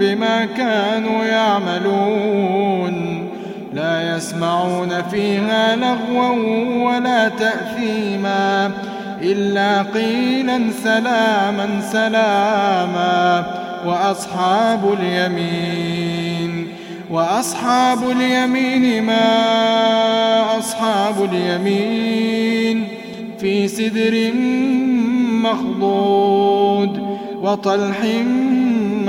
بما كانوا يعملون. لا يسمعون فيها لغوا ولا تأثيما. إلا قيلا سلاما سلاما. وأصحاب اليمين. وأصحاب اليمين ما أصحاب اليمين. في سدر مخضود. وطلح مخضود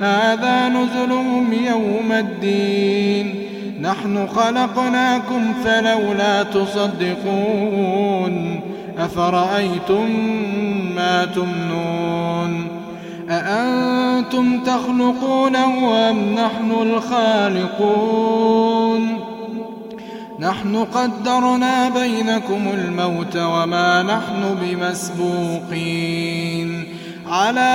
هذا نزلهم يوم الدين. نحن خلقناكم فلولا تصدقون. أفرأيتم ما تمنون؟ أأنتم تخلقونه أم نحن الخالقون؟ نحن قدرنا بينكم الموت وما نحن بمسبوقين. على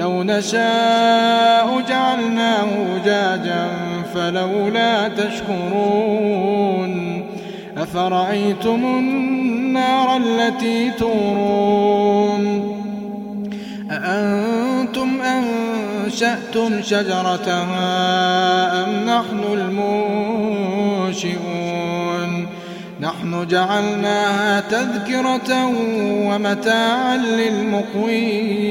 لو نشاء جعلناه جاجا فلولا تشكرون أفرأيتم النار التي تورون أأنتم أنشأتم شجرتها أم نحن المنشئون نحن جعلناها تذكرة ومتاعا للمقوين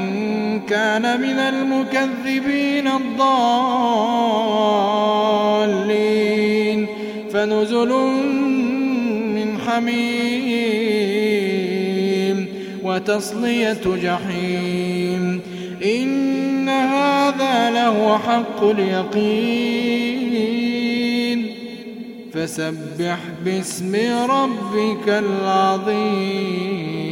كان من المكذبين الضالين. فنزل من حميم وتصلية جحيم. إن هذا له حق اليقين. فسبح باسم ربك العظيم.